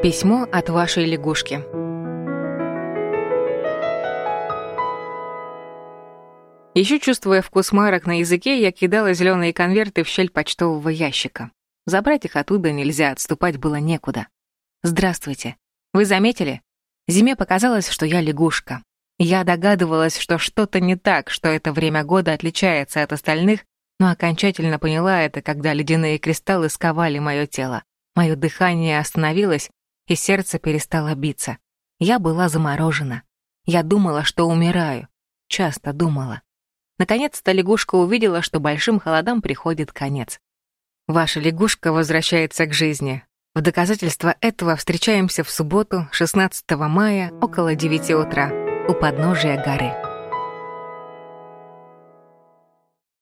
Письмо от вашей лягушки. Еще чувствуя вкус марок на языке, я кидала зеленые конверты в щель почтового ящика. Забрать их оттуда нельзя, отступать было некуда. «Здравствуйте. Вы заметили? Зиме показалось, что я лягушка. Я догадывалась, что что-то не так, что это время года отличается от остальных, но окончательно поняла это, когда ледяные кристаллы сковали мое тело. Мое дыхание остановилось, и сердце перестало биться. Я была заморожена. Я думала, что умираю. Часто думала. Наконец-то лягушка увидела, что большим холодам приходит конец. Ваша лягушка возвращается к жизни. В доказательство этого встречаемся в субботу, 16 мая, около 9 утра, у подножия горы.